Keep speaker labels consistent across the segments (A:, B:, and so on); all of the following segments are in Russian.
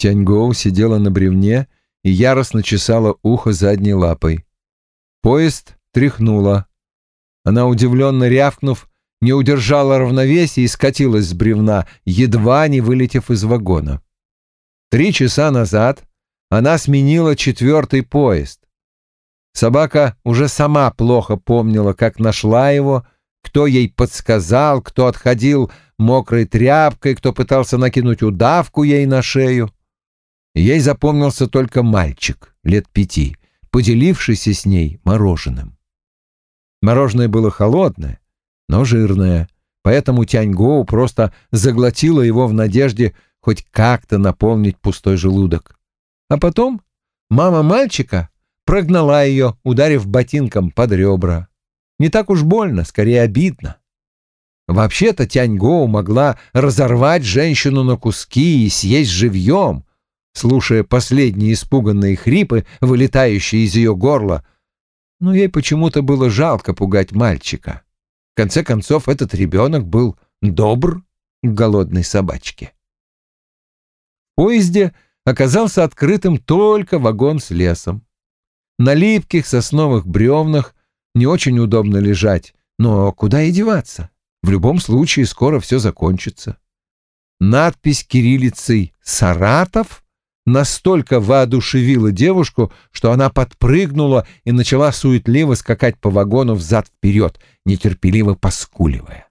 A: Тяньгоу сидела на бревне и яростно чесала ухо задней лапой. Поезд тряхнула. Она, удивленно рявкнув, не удержала равновесия и скатилась с бревна, едва не вылетев из вагона. Три часа назад она сменила четвертый поезд. Собака уже сама плохо помнила, как нашла его, кто ей подсказал, кто отходил мокрой тряпкой, кто пытался накинуть удавку ей на шею. Ей запомнился только мальчик лет пяти, поделившийся с ней мороженым. Мороженое было холодное, но жирное, поэтому Тяньгоу просто заглотила его в надежде хоть как-то наполнить пустой желудок. А потом мама мальчика прогнала ее, ударив ботинком под ребра. Не так уж больно, скорее обидно. Вообще-то Тяньгоу могла разорвать женщину на куски и съесть живьем, слушая последние испуганные хрипы, вылетающие из ее горла, но ей почему-то было жалко пугать мальчика. В конце концов, этот ребенок был добр к голодной собачке. В поезде оказался открытым только вагон с лесом. На липких сосновых бревнах не очень удобно лежать, но куда и деваться? В любом случае скоро все закончится. Надпись кириллицей «Саратов» настолько воодушевила девушку, что она подпрыгнула и начала суетливо скакать по вагону взад-вперед, нетерпеливо поскуливая.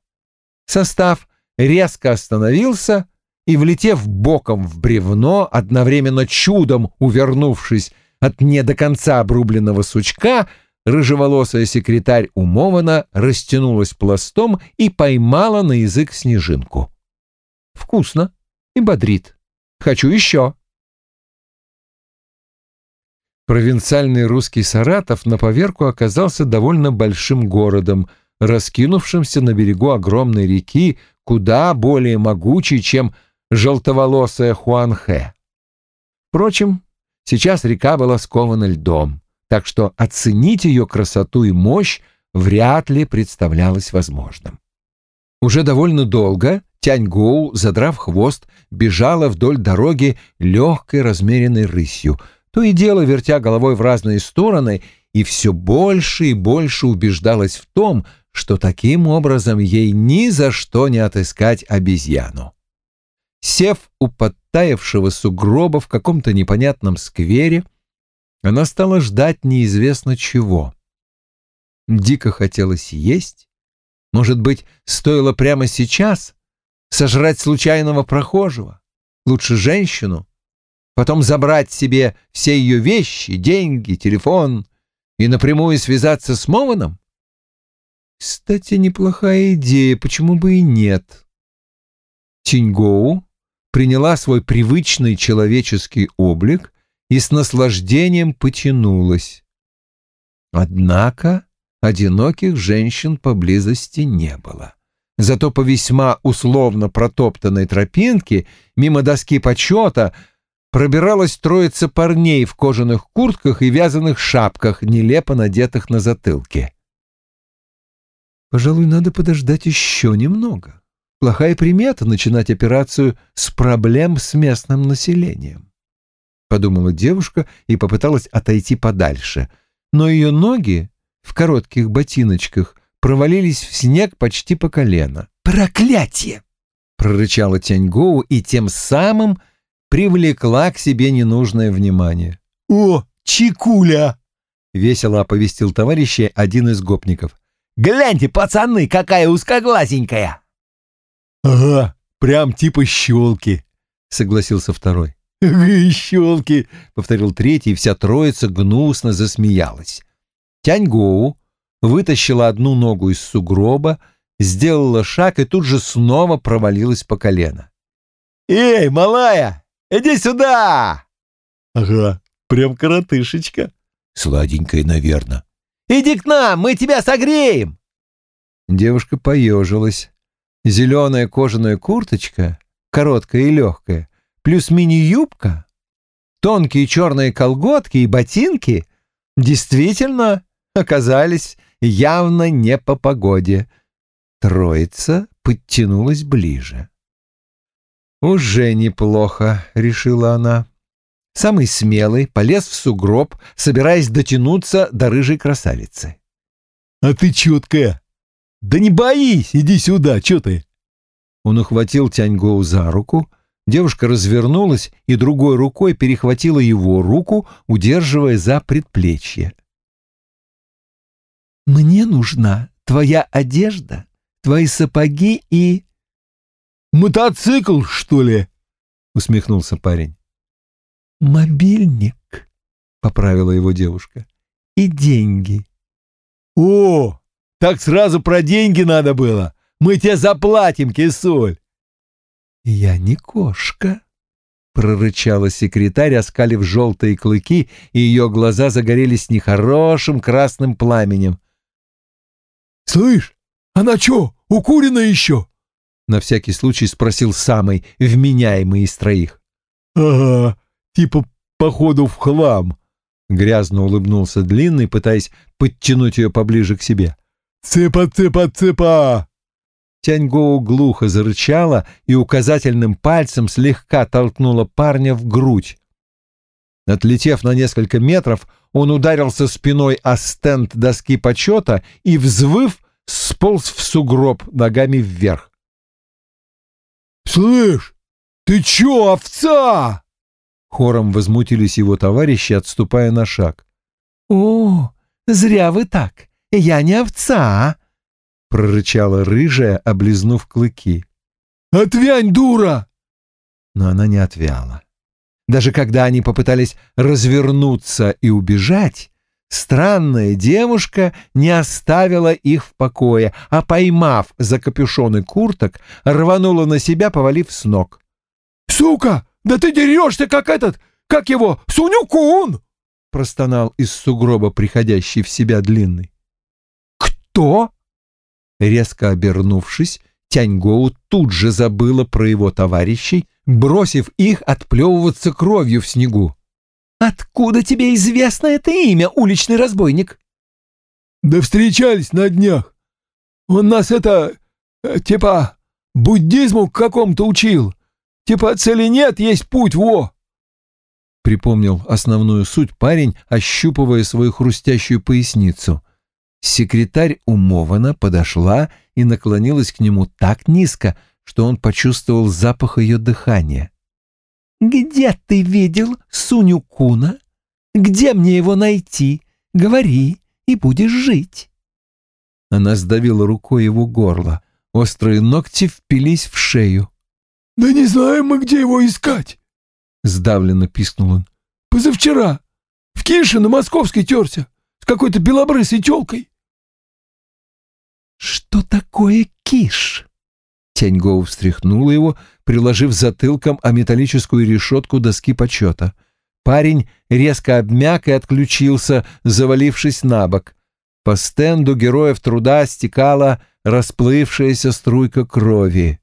A: Состав резко остановился и, влетев боком в бревно, одновременно чудом увернувшись от не до конца обрубленного сучка, рыжеволосая секретарь умована растянулась пластом и поймала на язык снежинку. «Вкусно и бодрит. Хочу еще». Провинциальный русский Саратов на поверку оказался довольно большим городом, раскинувшимся на берегу огромной реки, куда более могучей, чем желтоволосая Хуанхэ. Впрочем, сейчас река была скована льдом, так что оценить ее красоту и мощь вряд ли представлялось возможным. Уже довольно долго Тяньгоу, задрав хвост, бежала вдоль дороги легкой размеренной рысью — то и дело вертя головой в разные стороны, и все больше и больше убеждалась в том, что таким образом ей ни за что не отыскать обезьяну. Сев у подтаявшего сугроба в каком-то непонятном сквере, она стала ждать неизвестно чего. Дико хотелось есть. Может быть, стоило прямо сейчас сожрать случайного прохожего, лучше женщину, потом забрать себе все ее вещи, деньги, телефон и напрямую связаться с Мованом? Кстати, неплохая идея, почему бы и нет? Тиньгоу приняла свой привычный человеческий облик и с наслаждением потянулась. Однако одиноких женщин поблизости не было. Зато по весьма условно протоптанной тропинке мимо доски почета пробиралась троица парней в кожаных куртках и вязаных шапках, нелепо надетых на затылке. Пожалуй, надо подождать еще немного. Плохая примета начинать операцию с проблем с местным населением. Подумала девушка и попыталась отойти подальше, но ее ноги в коротких ботиночках провалились в снег почти по колено. «Проклятие!» — прорычала Тяньгоу и тем самым привлекла к себе ненужное внимание. «О, чекуля!» — весело оповестил товарища один из гопников. «Гляньте, пацаны, какая узкоглазенькая!» «Ага, прям типа щелки», — согласился второй. «Щелки!» — повторил третий, и вся троица гнусно засмеялась. Тяньгоу вытащила одну ногу из сугроба, сделала шаг и тут же снова провалилась по колено. «Эй, малая, Иди сюда!» «Ага, прям коротышечка». «Сладенькая, наверное». «Иди к нам, мы тебя согреем!» Девушка поежилась. Зеленая кожаная курточка, короткая и легкая, плюс мини-юбка, тонкие черные колготки и ботинки действительно оказались явно не по погоде. Троица подтянулась ближе. «Уже неплохо», — решила она. Самый смелый полез в сугроб, собираясь дотянуться до рыжей красавицы.
B: «А ты четкая! Да не боись, иди сюда, что ты!»
A: Он ухватил Тяньгоу за руку, девушка развернулась и другой рукой перехватила его руку, удерживая за предплечье. «Мне нужна твоя одежда, твои сапоги и...»
B: «Мотоцикл, что ли?» — усмехнулся парень.
A: «Мобильник», — поправила его девушка, — «и деньги».
B: «О, так сразу про деньги надо было. Мы тебе заплатим, кисоль».
A: «Я не кошка», — прорычала секретарь, оскалив желтые клыки, и ее глаза загорелись нехорошим красным пламенем.
B: «Слышь, она чё, укурена еще?»
A: На всякий случай спросил самый вменяемый из троих.
B: «Ага, типа походу в хлам», — грязно улыбнулся Длинный, пытаясь подтянуть ее поближе к себе. «Цыпа, цыпа, цыпа!»
A: Тяньгоу глухо зарычала и указательным пальцем слегка толкнула парня в грудь. Отлетев на несколько метров, он ударился спиной о стенд доски почета и, взвыв, сполз в сугроб ногами вверх.
B: «Слышь, ты чё, овца?»
A: Хором возмутились его товарищи, отступая на шаг. «О, зря вы так! Я не овца!» — прорычала рыжая, облизнув клыки.
B: «Отвянь, дура!»
A: Но она не отвяла. Даже когда они попытались развернуться и убежать, странная девушка не оставила их в покое, а, поймав за капюшоны курток, рванула на себя, повалив с ног.
B: «Сука, да ты дерешься, как этот, как его, Сунюкун!»
A: простонал из сугроба приходящий в себя длинный. «Кто?» Резко обернувшись, Тяньгоу тут же забыла про его товарищей, бросив их отплевываться кровью в снегу. «Откуда тебе известно это имя, уличный разбойник?»
B: «Да встречались на днях. Он нас это... Э, типа... буддизму какому-то учил. Типа цели нет, есть путь, во!»
A: Припомнил основную суть парень, ощупывая свою хрустящую поясницу. Секретарь умована подошла и наклонилась к нему так низко, что он почувствовал запах ее дыхания. «Где ты видел Суню Куна? Где мне его найти? Говори, и будешь жить». Она сдавила рукой его горло. Острые ногти впились в шею.
B: «Да не знаем мы, где его искать!»
A: Сдавленно пискнул он.
B: «Позавчера в Кише на Московской терся с какой-то белобрысой телкой».
A: «Что такое киш?» Тяньгоу встряхнула его, приложив затылком о металлическую решетку доски почета. Парень резко обмяк и отключился, завалившись на бок. По стенду героев труда стекала расплывшаяся струйка крови.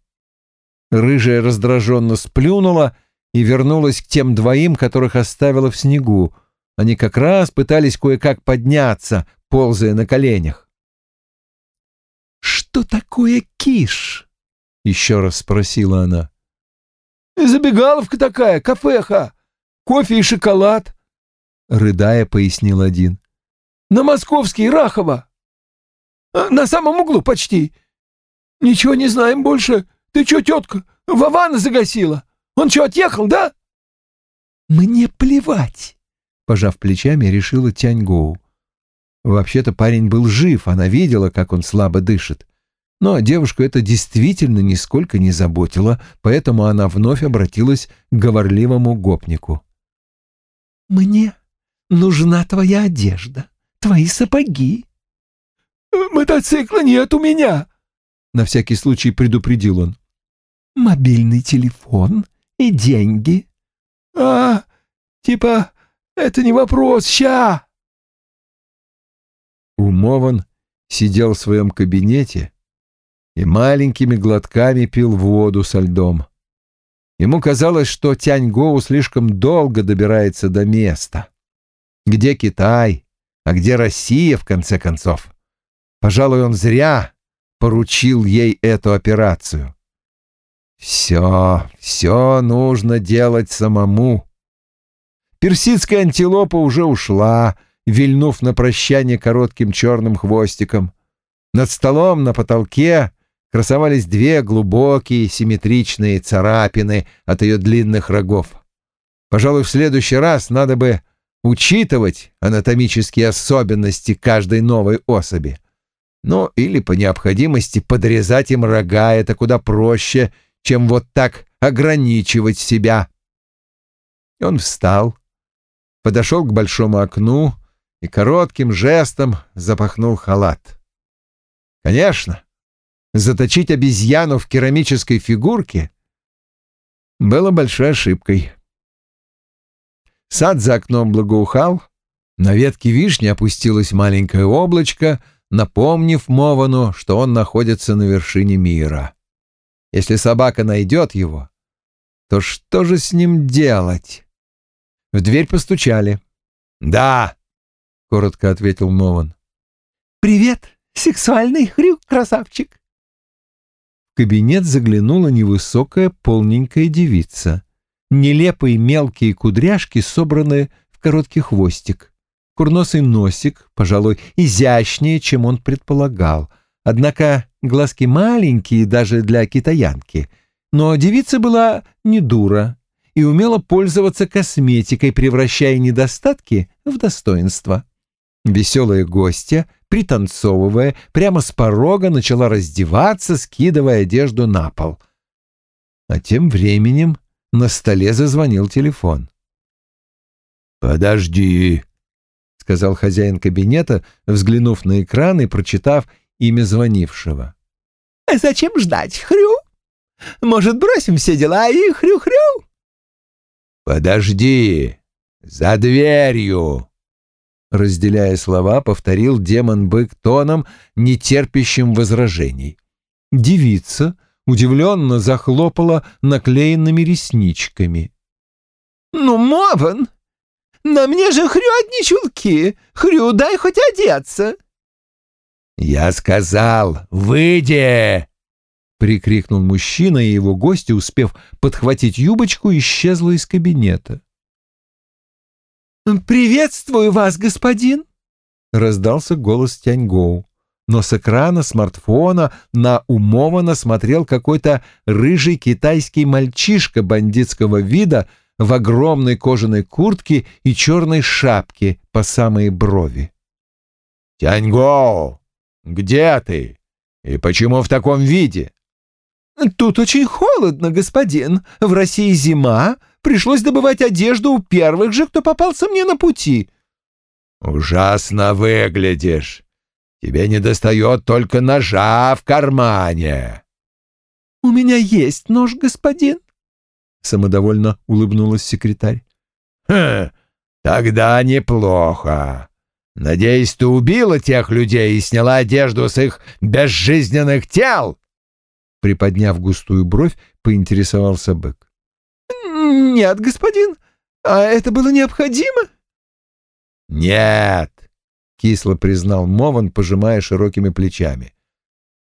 A: Рыжая раздраженно сплюнула и вернулась к тем двоим, которых оставила в снегу. Они как раз пытались кое-как подняться, ползая на коленях. «Что такое киш?» Еще раз спросила она.
B: «Забегаловка такая, кафеха, кофе и шоколад», — рыдая пояснил один. «На Московский, Рахова. А, на самом углу почти. Ничего не знаем больше. Ты что, тетка, Вована загасила? Он что, отъехал, да?»
A: «Мне плевать», — пожав плечами, решила Тяньгоу. Вообще-то парень был жив, она видела, как он слабо дышит. Но девушку это действительно нисколько не заботило, поэтому она вновь обратилась к говорливому гопнику. «Мне нужна твоя одежда, твои сапоги».
B: «Мотоцикла нет у меня», —
A: на всякий случай предупредил он. «Мобильный телефон и деньги».
B: «А, типа, это не вопрос, ща».
A: Умован сидел в своем кабинете, и маленькими глотками пил воду со льдом. Ему казалось, что Тяньгоу слишком долго добирается до места. Где Китай, а где Россия, в конце концов? Пожалуй, он зря поручил ей эту операцию. Все, все нужно делать самому. Персидская антилопа уже ушла, вильнув на прощание коротким черным хвостиком. Над столом на потолке красовались две глубокие симметричные царапины от ее длинных рогов. Пожалуй, в следующий раз надо бы учитывать анатомические особенности каждой новой особи. Ну, или по необходимости подрезать им рога, это куда проще, чем вот так ограничивать себя. Он встал, подошел к большому окну и коротким жестом запахнул халат. Конечно, заточить обезьяну в керамической фигурке было большой ошибкой. Сад за окном благоухал, на ветке вишни опустилось маленькое облачко, напомнив Мовану, что он находится на вершине мира. Если собака найдет его, то что же с ним делать? В дверь постучали. «Да», — коротко ответил Мован.
B: «Привет, сексуальный хрюк, красавчик!»
A: Кабинет заглянула невысокая полненькая девица. Нелепые мелкие кудряшки собраны в короткий хвостик. Курносый носик, пожалуй, изящнее, чем он предполагал. Однако глазки маленькие даже для китаянки. Но девица была не дура и умела пользоваться косметикой, превращая недостатки в достоинство. Веселая гостья, пританцовывая, прямо с порога начала раздеваться, скидывая одежду на пол. А тем временем на столе зазвонил телефон. «Подожди», — сказал хозяин кабинета, взглянув на экран и прочитав имя звонившего.
B: «А «Зачем ждать, Хрю? Может, бросим все дела и Хрю-Хрю?»
A: «Подожди, за дверью!» Разделяя слова, повторил демон-бык тоном, нетерпящим возражений. Девица удивленно захлопала наклеенными ресничками.
B: «Ну, Мован, на мне же хрю одни чулки. Хрю, дай хоть одеться».
A: «Я сказал, выйди!» — прикрикнул мужчина, и его гости, успев подхватить юбочку, исчезла из кабинета.
B: «Приветствую вас, господин!» — раздался голос Тяньгоу но с экрана смартфона на умованно смотрел какой-то рыжий китайский мальчишка бандитского вида в огромной кожаной куртке и черной шапке по самые брови.
A: «Тяньго, где ты? И почему в таком виде?»
B: «Тут очень холодно, господин. В России зима. Пришлось добывать одежду у первых же, кто попался мне на пути».
A: «Ужасно выглядишь. Тебе недостает только ножа в кармане.
B: — У меня есть нож, господин, — самодовольно улыбнулась секретарь.
A: — Хм, тогда неплохо. Надеюсь, ты убила тех людей и сняла одежду с их безжизненных тел? Приподняв густую бровь, поинтересовался бык.
B: — Нет, господин, а это было необходимо?
A: — Нет, — кисло признал Мован, пожимая широкими плечами.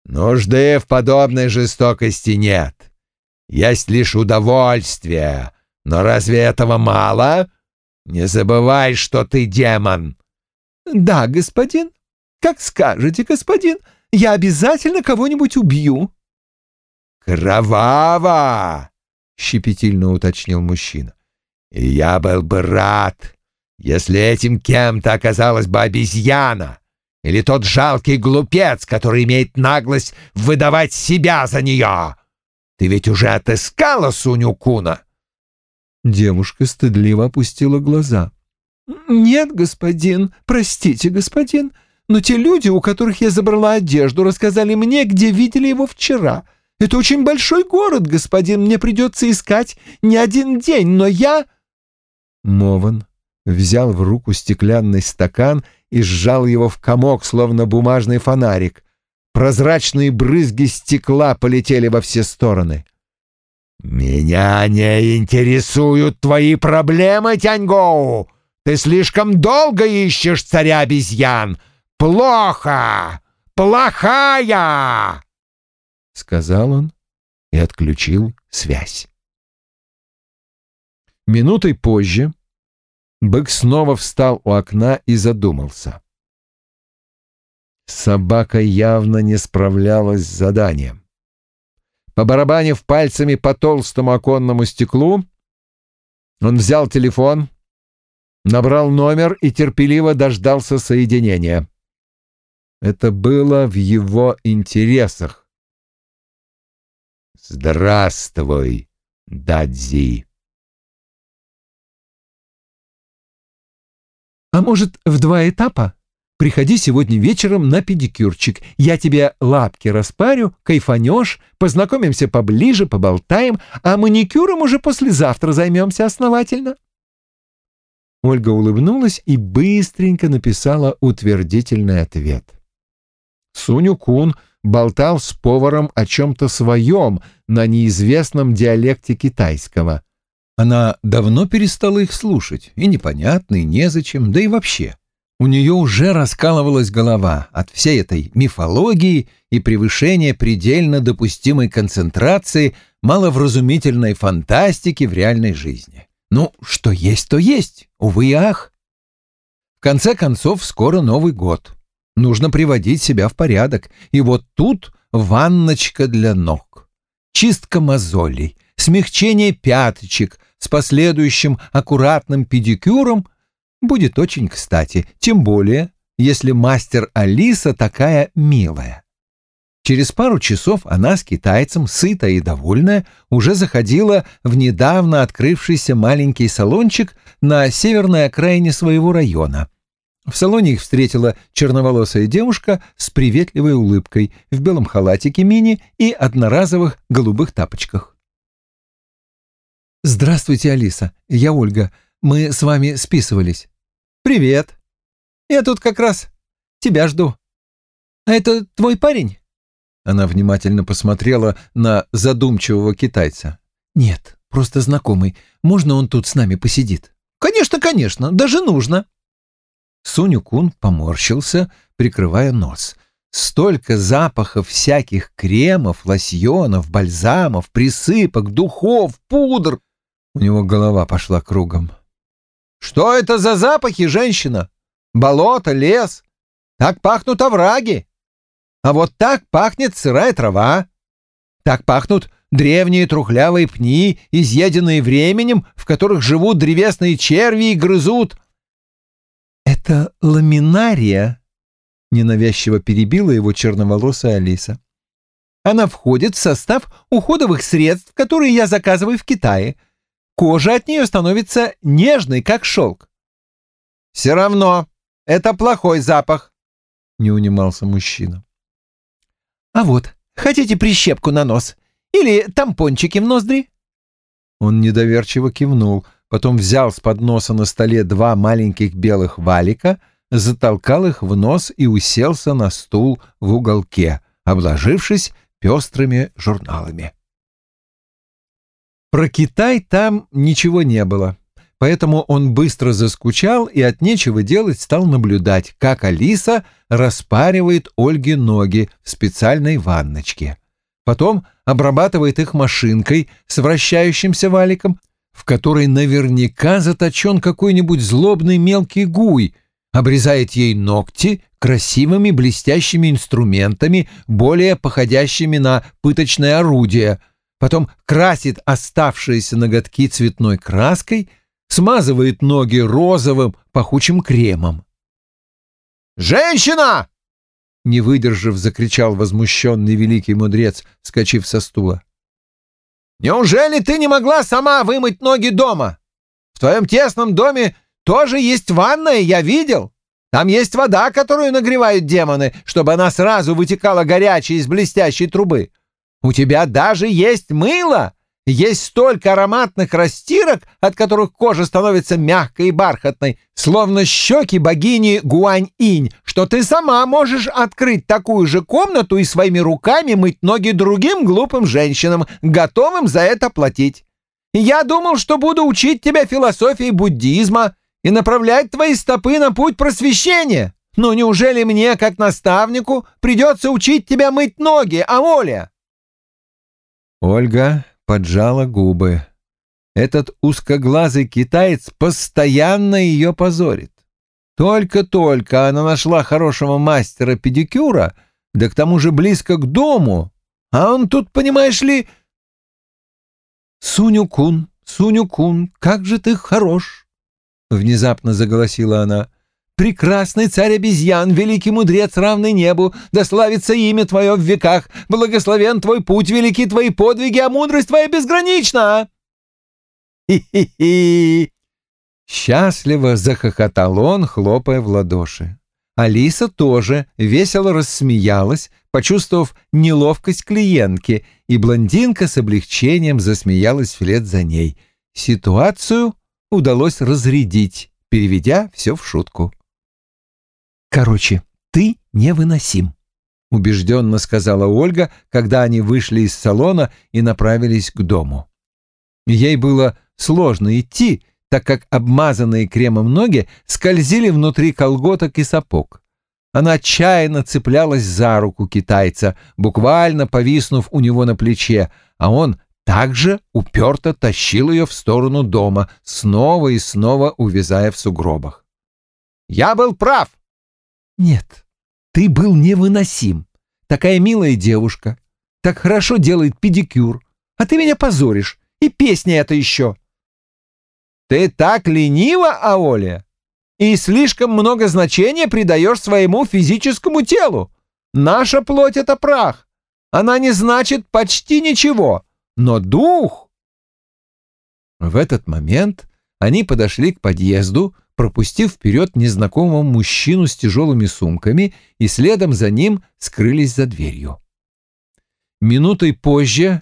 A: «Нужды в подобной жестокости нет. Есть лишь удовольствие. Но разве этого мало? Не забывай, что ты демон».
B: «Да, господин. Как скажете, господин. Я обязательно кого-нибудь убью».
A: «Кроваво!» — щепетильно уточнил мужчина. «И я был бы рад, если этим кем-то оказалась бы обезьяна или тот жалкий глупец, который имеет наглость выдавать себя за нее, ты ведь уже отыскала Суню Куна?»
B: Девушка стыдливо опустила глаза. «Нет, господин, простите, господин, но те люди, у которых я забрала одежду, рассказали мне, где видели его вчера. Это очень большой город, господин, мне придется искать не один день, но я...»
A: Мован взял в руку стеклянный стакан и сжал его в комок, словно бумажный фонарик. Прозрачные брызги стекла полетели во все стороны. «Меня не интересуют твои проблемы, Тяньгоу! Ты слишком долго ищешь царя обезьян! Плохо! Плохая!» Сказал он и отключил связь. Минутой позже бык снова встал у окна и задумался. Собака явно не справлялась с заданием. Побарабанив пальцами по толстому оконному стеклу, он взял телефон, набрал номер и терпеливо дождался соединения. Это было в его интересах. «Здравствуй, Дадзи!»
B: «А может, в два этапа? Приходи сегодня вечером на педикюрчик. Я тебе лапки распарю, кайфанешь, познакомимся поближе, поболтаем, а маникюром уже послезавтра займемся основательно». Ольга улыбнулась и быстренько написала утвердительный ответ. Суню Кун болтал с поваром о чем-то своем на неизвестном диалекте китайского. Она давно перестала их слушать, и непонятно, и незачем, да и вообще. У нее уже раскалывалась голова от всей этой мифологии и превышения предельно допустимой концентрации маловразумительной фантастики в реальной жизни. Ну, что есть, то есть, увы и ах. В конце концов, скоро Новый год. Нужно приводить себя в порядок. И вот тут ванночка для ног. Чистка мозолей, смягчение пяточек с последующим аккуратным педикюром будет очень кстати, тем более, если мастер Алиса такая милая. Через пару часов она с китайцем, сытая и довольная, уже заходила в недавно открывшийся маленький салончик на северной окраине своего района — в салоне их встретила черноволосая девушка с приветливой улыбкой в белом халатике мини и одноразовых голубых тапочках. «Здравствуйте, Алиса. Я Ольга. Мы с вами списывались». «Привет. Я тут как раз тебя жду. А это твой парень?» Она внимательно посмотрела на задумчивого китайца. «Нет, просто знакомый. Можно он тут с нами посидит?» «Конечно, конечно. Даже нужно». Суню-кун поморщился, прикрывая нос. Столько запахов всяких кремов, лосьонов, бальзамов, присыпок, духов, пудр. У него голова пошла кругом. «Что это за запахи, женщина? Болото, лес? Так пахнут овраги. А вот так пахнет сырая трава. Так пахнут древние трухлявые пни, изъеденные временем, в которых живут древесные черви и грызут «Это ламинария», — ненавязчиво перебила его черноволосая Алиса. «Она входит в состав уходовых средств, которые я заказываю в Китае. Кожа от нее становится нежной, как шелк». «Все равно, это плохой запах», — не унимался мужчина. «А вот, хотите прищепку на нос? Или тампончики в ноздри?» Он недоверчиво кивнул — потом взял с подноса на столе два маленьких белых валика, затолкал их в нос и уселся на стул в уголке, обложившись пестрыми журналами. Про Китай там ничего не было, поэтому он быстро заскучал и от нечего делать стал наблюдать, как Алиса распаривает Ольге ноги в специальной ванночке. Потом обрабатывает их машинкой с вращающимся валиком, в которой наверняка заточен какой-нибудь злобный мелкий гуй, обрезает ей ногти красивыми блестящими инструментами, более походящими на пыточное орудие, потом красит оставшиеся ноготки цветной краской, смазывает ноги розовым пахучим кремом. «Женщина!» Не выдержав, закричал возмущенный великий мудрец, вскочив со стула. Неужели ты не могла сама вымыть ноги дома? В твоем тесном доме тоже есть ванная, я видел. Там есть вода, которую нагревают демоны, чтобы она сразу вытекала горячей из блестящей трубы. У тебя даже есть мыло. Есть столько ароматных растирок, от которых кожа становится мягкой и бархатной, словно щеки богини Гуань-инь, что ты сама можешь открыть такую же комнату и своими руками мыть ноги другим глупым женщинам, готовым за это платить. Я думал, что буду учить тебя философии буддизма и направлять твои стопы на путь просвещения. Но неужели мне, как наставнику, придется учить тебя мыть ноги, Амоля?
A: Ольга поджала губы. Этот узкоглазый китаец постоянно ее позорит. Только-только она нашла хорошего мастера педикюра, да к тому же близко к дому, а он тут, понимаешь ли... «Суню-кун, Суню-кун, как же ты хорош!» — внезапно заголосила она. «Прекрасный царь обезьян, великий мудрец, равный небу, да славится имя твое в веках, благословен твой путь, велики твои подвиги, а мудрость твоя безгранична!» «Хи-хи-хи!» Счастливо захохотал он, хлопая в ладоши. Алиса тоже весело рассмеялась, почувствовав неловкость клиентки, и блондинка с облегчением засмеялась вслед за ней. Ситуацию удалось разрядить, переведя все в шутку. «Короче, ты невыносим», — убежденно сказала Ольга, когда они вышли из салона и направились к дому. Ей было сложно идти, так как обмазанные кремом ноги скользили внутри колготок и сапог. Она отчаянно цеплялась за руку китайца, буквально повиснув у него на плече, а он также уперто тащил ее в сторону дома, снова и снова увязая в сугробах. «Я был прав!» «Нет, ты был невыносим. Такая милая девушка, так хорошо делает педикюр, а ты меня позоришь, и песня это еще!» Ты так ленива, Аоля, и слишком много значения придаешь своему физическому телу. Наша плоть — это прах. Она не значит почти ничего, но дух... В этот момент они подошли к подъезду, пропустив вперед незнакомого мужчину с тяжелыми сумками и следом за ним скрылись за дверью. Минутой позже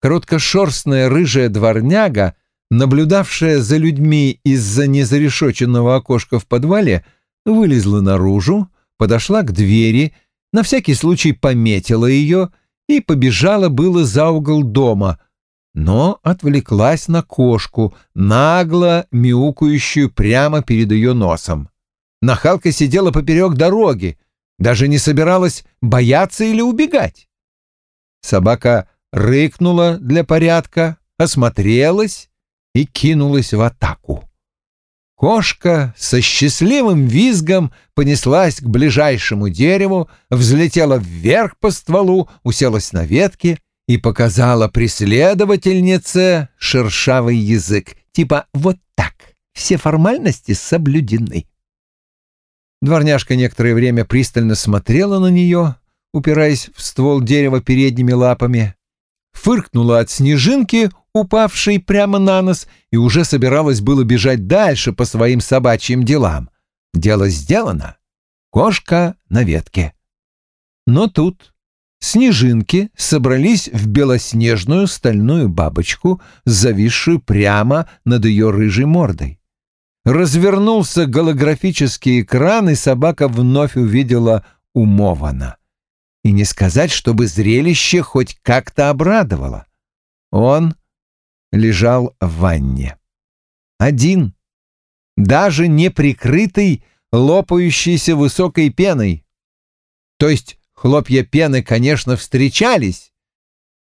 A: короткошерстная рыжая дворняга наблюдавшая за людьми из-за незарешоченного окошка в подвале, вылезла наружу, подошла к двери, на всякий случай пометила ее и побежала было за угол дома, но отвлеклась на кошку, нагло мяукающую прямо перед ее носом. Нахалка сидела поперек дороги, даже не собиралась бояться или убегать. Собака рыкнула для порядка, осмотрелась и кинулась в атаку. Кошка со счастливым визгом понеслась к ближайшему дереву, взлетела вверх по стволу, уселась на ветке и показала преследовательнице шершавый язык, типа «вот так, все формальности соблюдены». Дворняжка некоторое время пристально смотрела на нее, упираясь в ствол дерева передними лапами, фыркнула от снежинки, упавшей прямо на нос, и уже собиралась было бежать дальше по своим собачьим делам. Дело сделано. Кошка на ветке. Но тут снежинки собрались в белоснежную стальную бабочку, зависшую прямо над ее рыжей мордой. Развернулся голографический экран, и собака вновь увидела умована. И не сказать, чтобы зрелище хоть как-то обрадовало. Он лежал в ванне. Один, даже не прикрытый лопающейся высокой пеной. То есть хлопья пены, конечно, встречались,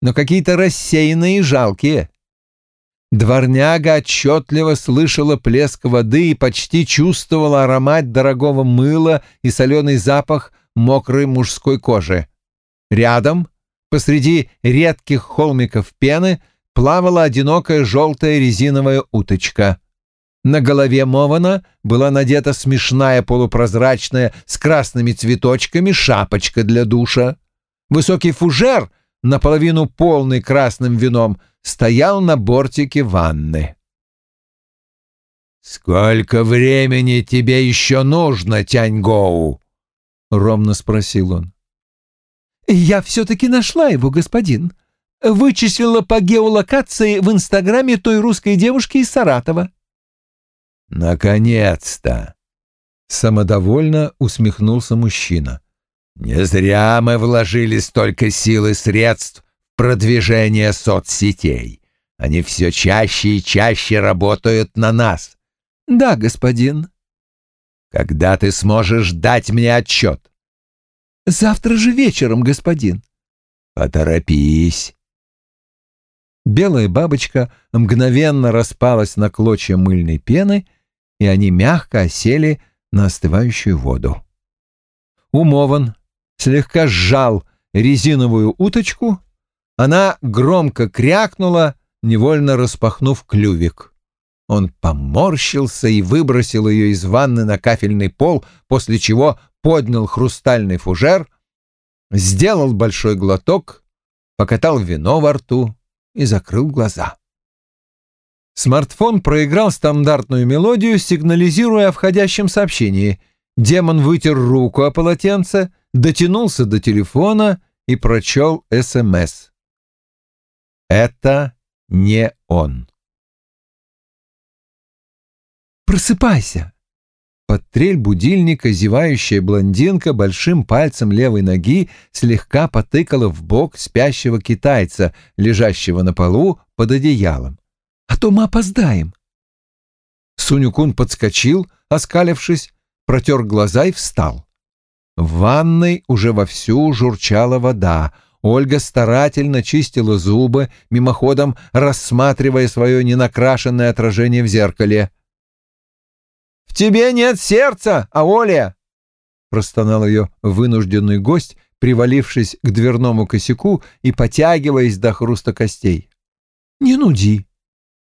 A: но какие-то рассеянные и жалкие. Дворняга отчетливо слышала плеск воды и почти чувствовала аромат дорогого мыла и соленый запах мокрой мужской кожи. Рядом, посреди редких холмиков пены, плавала одинокая желтая резиновая уточка. На голове Мована была надета смешная полупрозрачная с красными цветочками шапочка для душа. Высокий фужер, наполовину полный красным вином, стоял на бортике ванны. «Сколько времени тебе еще нужно, Тяньгоу?» — ровно спросил он. «Я все-таки нашла его, господин вычислила по геолокации в Инстаграме той русской девушки из Саратова. «Наконец-то!» — самодовольно усмехнулся мужчина. «Не зря мы вложили столько сил и средств в продвижение соцсетей. Они все чаще и чаще работают на нас». «Да, господин». «Когда ты сможешь дать мне отчет?» «Завтра же вечером, господин». «Поторопись. Белая бабочка мгновенно распалась на клочья мыльной пены, и они мягко осели на остывающую воду. Умован слегка сжал резиновую уточку, она громко крякнула, невольно распахнув клювик. Он поморщился и выбросил ее из ванны на кафельный пол, после чего поднял хрустальный фужер, сделал большой глоток, покатал вино во рту и закрыл глаза. Смартфон проиграл стандартную мелодию, сигнализируя о входящем сообщении. Демон вытер руку о полотенце, дотянулся до телефона и прочел СМС. Это не он. «Просыпайся!» Под трель будильника зевающая блондинка большим пальцем левой ноги слегка потыкала в бок спящего китайца, лежащего на полу под одеялом. «А то мы опоздаем!» Сунюкун подскочил, оскалившись, протер глаза и встал. В ванной уже вовсю журчала вода. Ольга старательно чистила зубы, мимоходом рассматривая свое ненакрашенное отражение в зеркале. «В тебе нет сердца, Аоля!» — простонал ее вынужденный гость, привалившись к дверному косяку и потягиваясь до хруста костей. «Не нуди!» —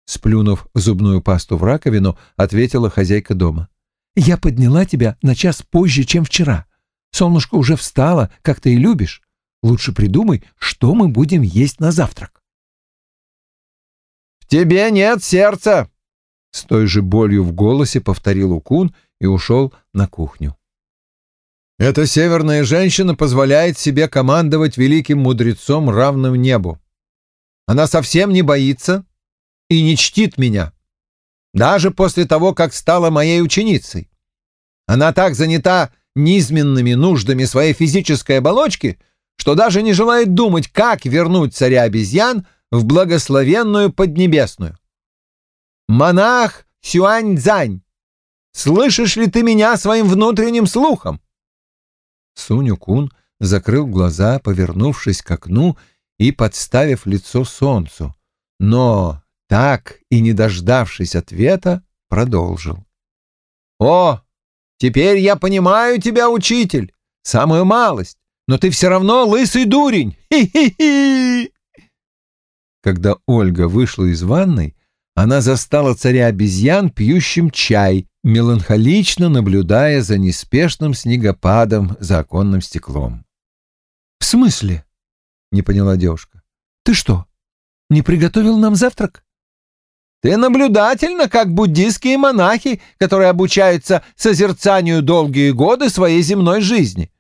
A: сплюнув зубную пасту в раковину, ответила хозяйка дома. «Я подняла тебя на час позже, чем вчера. Солнышко уже встало, как ты и любишь. Лучше придумай, что мы будем есть на завтрак».
B: «В тебе нет сердца!»
A: С той же болью в голосе повторил Укун и ушел на кухню. Эта северная женщина позволяет себе командовать великим мудрецом, равным небу. Она совсем не боится и не чтит меня, даже после того, как стала моей ученицей. Она так занята низменными нуждами своей физической оболочки, что даже не желает думать, как вернуть царя обезьян в благословенную Поднебесную. Монах Сюаньцзань, слышишь ли ты меня своим внутренним слухом? Суню-кун закрыл глаза, повернувшись к окну и подставив лицо солнцу, но, так и не дождавшись ответа, продолжил. «О, теперь я понимаю тебя, учитель, самую малость, но ты все равно лысый дурень! Хи-хи-хи!» Когда Ольга вышла из ванной, она застала царя обезьян пьющим чай, меланхолично наблюдая за неспешным снегопадом за оконным стеклом. «В смысле?» — не поняла девушка. «Ты что, не приготовил нам завтрак?» «Ты наблюдательна, как буддийские монахи, которые обучаются созерцанию долгие годы своей земной жизни».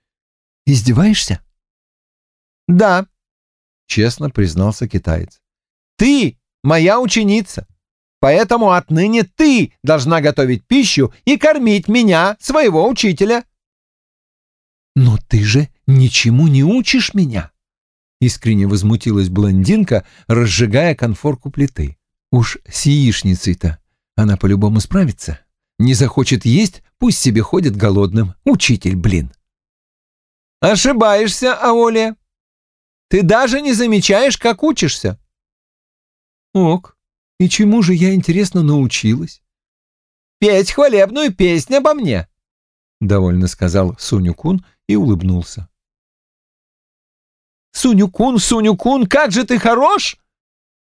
A: «Издеваешься?» «Да», — честно признался китаец. «Ты моя ученица. Поэтому отныне ты должна готовить пищу и кормить меня, своего учителя. Но ты же ничему не учишь меня. Искренне возмутилась блондинка, разжигая конфорку плиты. Уж с яичницей-то она по-любому справится. Не захочет есть, пусть себе ходит голодным. Учитель, блин. Ошибаешься, Аоля. Ты даже не замечаешь, как учишься. Ок, и чему же я, интересно, научилась? Петь хвалебную песню обо мне, довольно сказал Суню-кун и улыбнулся. Суню-кун, Суню-кун, как же ты хорош!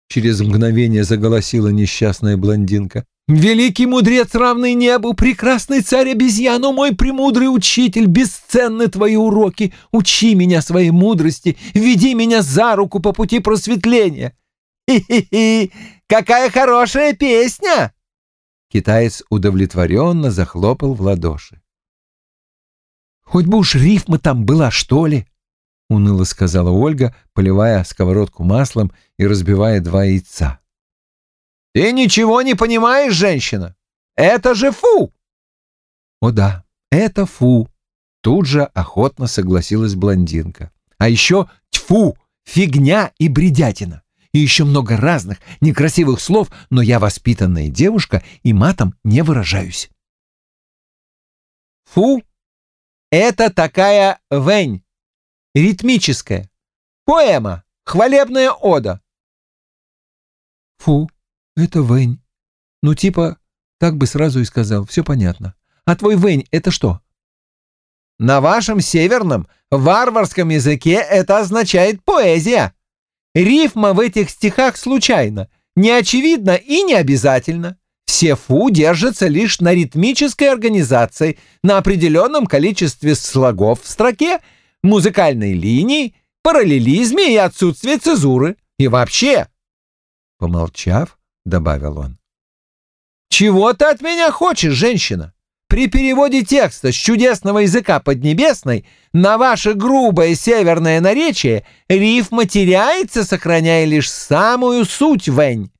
A: Через мгновение заголосила несчастная блондинка. «Великий мудрец, равный небу, прекрасный царь обезьян, о мой премудрый учитель, бесценны твои уроки, учи меня своей мудрости, веди меня за руку по пути просветления. Хи-хи-хи, Какая хорошая песня!» Китаец удовлетворенно захлопал в ладоши. «Хоть бы уж рифма там была, что ли!» — уныло сказала Ольга, поливая сковородку маслом и разбивая два яйца. «Ты ничего не понимаешь, женщина? Это же фу!» «О да, это фу!» — тут же охотно согласилась блондинка. «А еще тьфу, фигня и бредятина и еще много разных некрасивых слов, но я воспитанная девушка и матом не выражаюсь. Фу, это такая вень, ритмическая, поэма, хвалебная ода.
B: Фу, это Вэнь. Ну, типа, так бы сразу и сказал, все понятно. А твой Вэнь — это что?
A: На вашем северном, варварском языке это означает поэзия. Рифма в этих стихах случайно, не очевидно и не обязательно. Все фу держатся лишь на ритмической организации, на определенном количестве слогов в строке, музыкальной линии, параллелизме и отсутствии цезуры. И вообще, помолчав, добавил он, «Чего ты от меня хочешь, женщина? При переводе текста с чудесного языка поднебесной на ваше грубое северное наречие рифма теряется, сохраняя лишь самую суть вэнь.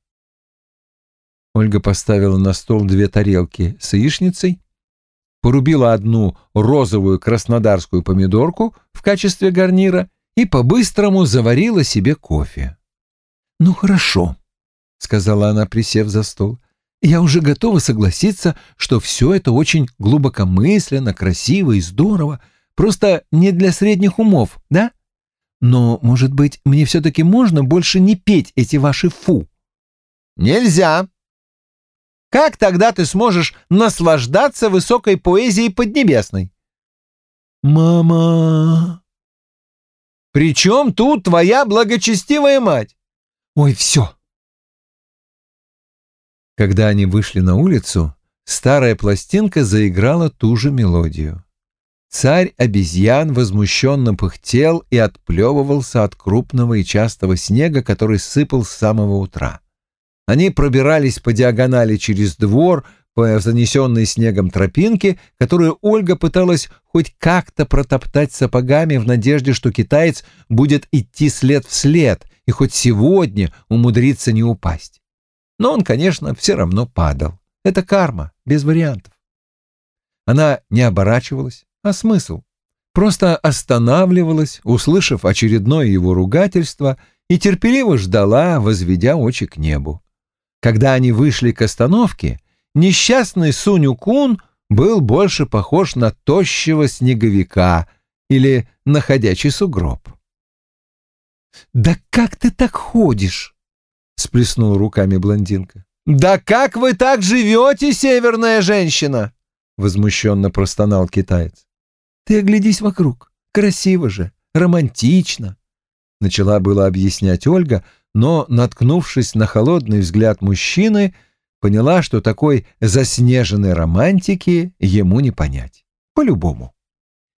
B: Ольга поставила на стол две тарелки с яичницей, порубила одну розовую краснодарскую помидорку в качестве гарнира и по-быстрому заварила себе кофе. «Ну хорошо», — сказала она, присев за стол. «Я уже готова согласиться, что все это очень глубокомысленно, красиво и здорово, просто не для средних умов, да? Но, может быть, мне все-таки можно больше не петь эти ваши фу?»
A: «Нельзя», как тогда ты сможешь наслаждаться высокой поэзией Поднебесной?
B: Мама...
A: Причем тут твоя благочестивая мать?
B: Ой, все. Когда они вышли на улицу, старая пластинка заиграла ту же мелодию. Царь обезьян возмущенно пыхтел и отплевывался от крупного и частого снега, который сыпал с самого утра. Они пробирались по диагонали через двор, по занесенной снегом тропинке, которую Ольга пыталась хоть как-то протоптать сапогами в надежде, что китаец будет идти след в след и хоть сегодня умудриться не упасть. Но он, конечно, все равно падал. Это карма, без вариантов. Она не оборачивалась, а смысл? Просто останавливалась, услышав очередное его ругательство, и терпеливо ждала, возведя очи к небу. Когда они вышли к остановке, несчастный Суню-кун был больше похож на тощего снеговика или на ходячий сугроб. «Да как ты так ходишь?» — сплеснула руками блондинка.
A: «Да как вы так живете, северная женщина?» — возмущенно простонал китаец.
B: «Ты оглядись вокруг. Красиво же, романтично!» Начала было объяснять Ольга, но, наткнувшись на холодный взгляд мужчины, поняла, что такой заснеженной романтики ему не понять. По-любому.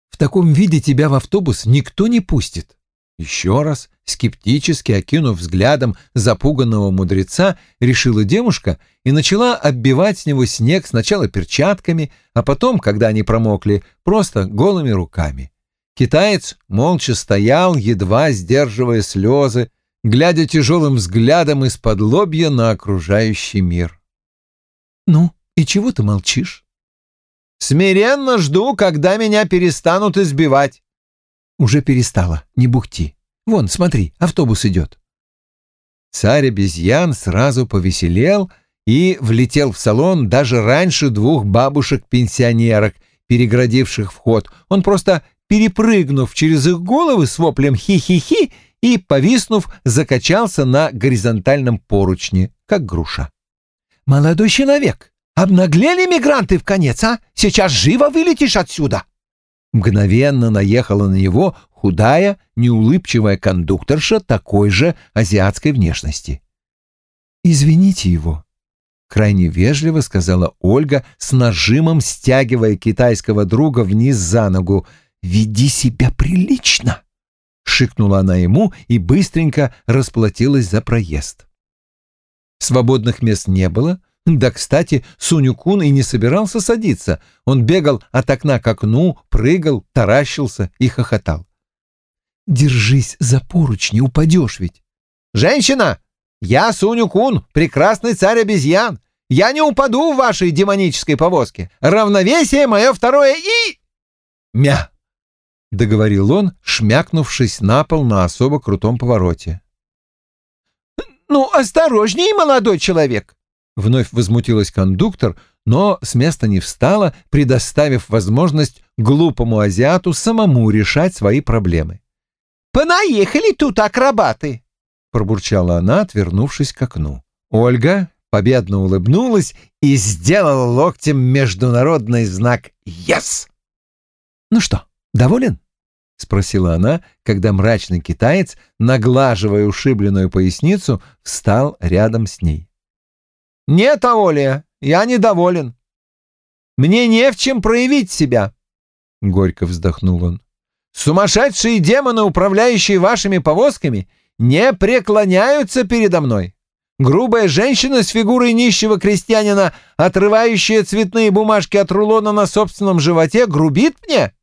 B: В таком виде тебя в автобус никто не пустит. Еще раз, скептически окинув взглядом запуганного мудреца, решила девушка и начала оббивать с него снег сначала перчатками, а потом, когда они промокли, просто голыми руками. Китаец молча стоял, едва сдерживая слезы, глядя тяжелым взглядом из-под лобья на окружающий мир. «Ну, и чего ты молчишь?»
A: «Смиренно жду, когда меня перестанут избивать».
B: «Уже перестала, не бухти. Вон, смотри, автобус идет». Царь обезьян сразу повеселел и влетел в салон даже раньше двух бабушек-пенсионерок, переградивших вход. Он просто, перепрыгнув через их головы с воплем «хи-хи-хи», и, повиснув, закачался на горизонтальном поручне, как груша.
C: «Молодой человек, обнаглели мигранты в конец, а? Сейчас живо вылетишь отсюда!»
B: Мгновенно наехала на него худая, неулыбчивая кондукторша такой же азиатской внешности. «Извините его», — крайне вежливо сказала Ольга, с нажимом стягивая китайского друга вниз за ногу. «Веди себя прилично!» — шикнула она ему и быстренько расплатилась за проезд. Свободных мест не было, да, кстати, Суню-кун и не собирался садиться. Он бегал от окна к окну, прыгал, таращился и хохотал. «Держись за поручни, упадешь ведь!»
A: «Женщина! Я Суню-кун, прекрасный царь обезьян! Я не упаду в вашей демонической повозке! Равновесие — мое второе и...»
B: «Мя!» — договорил он, шмякнувшись на пол на особо крутом повороте.
C: «Ну, осторожней, молодой человек!»
B: Вновь возмутилась кондуктор, но с места не встала, предоставив возможность глупому азиату самому решать свои проблемы.
C: «Понаехали тут акробаты!»
B: — пробурчала она, отвернувшись к окну.
A: Ольга победно улыбнулась и сделала локтем международный знак «Yes».
C: «Ну что, доволен?» — спросила она, когда мрачный китаец, наглаживая ушибленную поясницу, встал рядом с ней.
A: «Нет, Аолия, я недоволен. Мне не в чем проявить себя», — горько вздохнул он. «Сумасшедшие демоны, управляющие вашими повозками, не преклоняются передо мной. Грубая женщина с фигурой нищего крестьянина, отрывающая цветные бумажки от рулона на собственном животе, грубит мне?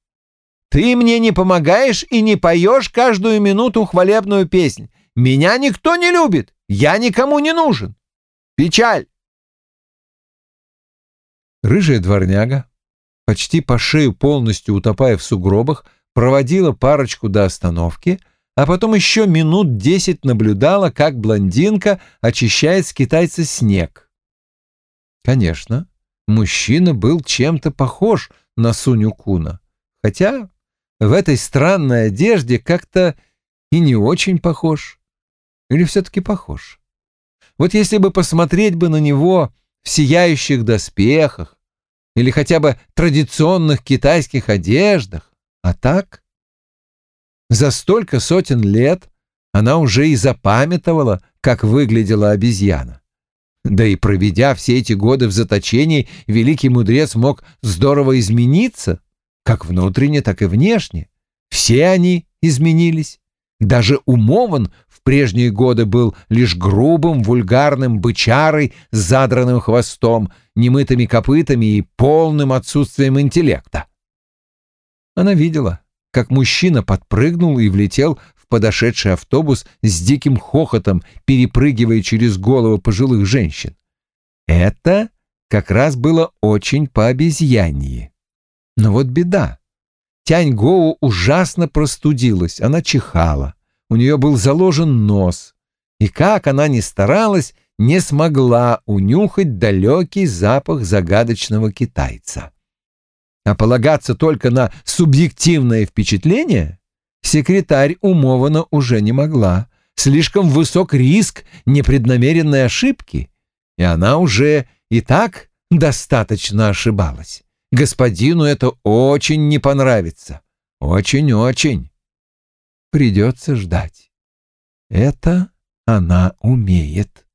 A: Ты мне не помогаешь и не поешь каждую минуту хвалебную песнь. Меня никто не любит, я никому не нужен. Печаль.
C: Рыжая дворняга, почти по шею полностью утопая в сугробах, проводила парочку до остановки — а потом еще минут десять наблюдала, как блондинка очищает с китайца снег. Конечно, мужчина был чем-то похож на Суню Куна, хотя в этой странной одежде как-то и не очень похож. Или все-таки похож? Вот если бы посмотреть бы на него в сияющих доспехах или хотя бы традиционных китайских одеждах, а так за столько сотен лет она уже и запамятовала, как выглядела обезьяна. Да и проведя все эти годы в заточении, великий мудрец мог здорово измениться, как внутренне, так и внешне. Все они изменились. Даже Умован в прежние годы был лишь грубым, вульгарным бычарой с задранным хвостом, немытыми копытами и полным отсутствием интеллекта. Она видела, как мужчина подпрыгнул и влетел в подошедший автобус с диким хохотом, перепрыгивая через головы пожилых женщин. Это как раз было очень по обезьянье. Но вот беда. Тянь Гоу ужасно простудилась, она чихала, у нее был заложен нос, и как она ни старалась, не смогла унюхать далекий запах загадочного китайца а полагаться только на субъективное впечатление, секретарь умована уже не могла. Слишком высок риск непреднамеренной ошибки, и она уже и так достаточно ошибалась. Господину это очень не понравится. Очень-очень. Придется ждать. Это она умеет.